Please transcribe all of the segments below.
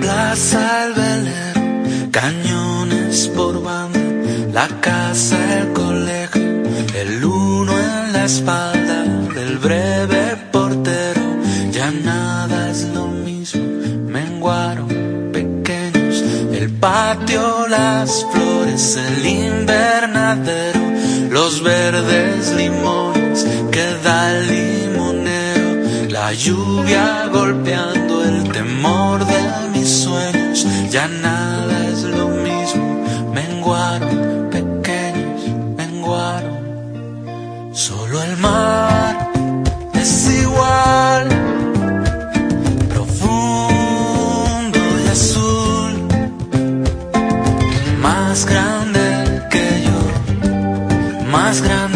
plaza el Belén, cañones por banda, la casa el colegio, el uno en la espalda del breve portero, ya nada es lo mismo, menguaron pequeños, el patio, las flores, el invernadero, los verdes limones que da el limonero, la lluvia golpeando el temor nada es lo mismo, menguaron pequeños, menguaron. Solo el mar es igual, profundo y azul, más grande que yo, más grande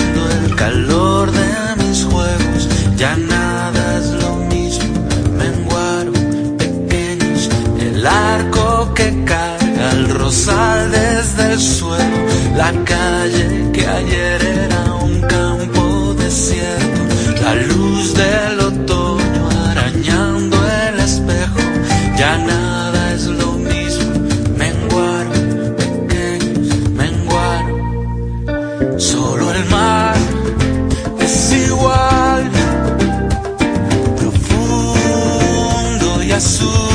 la calle que ayer era un campo desierto, la luz del otoño arañando el espejo, ya nada es lo mismo, menguar, pequeños, menguar, solo el mar es igual, profundo y azul.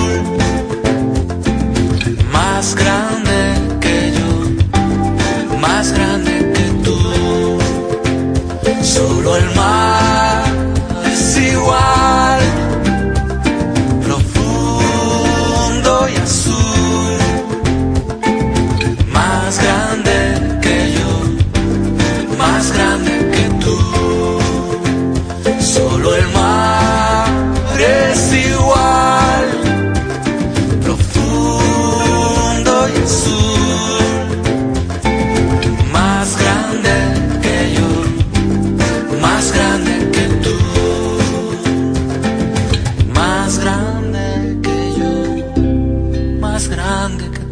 sandık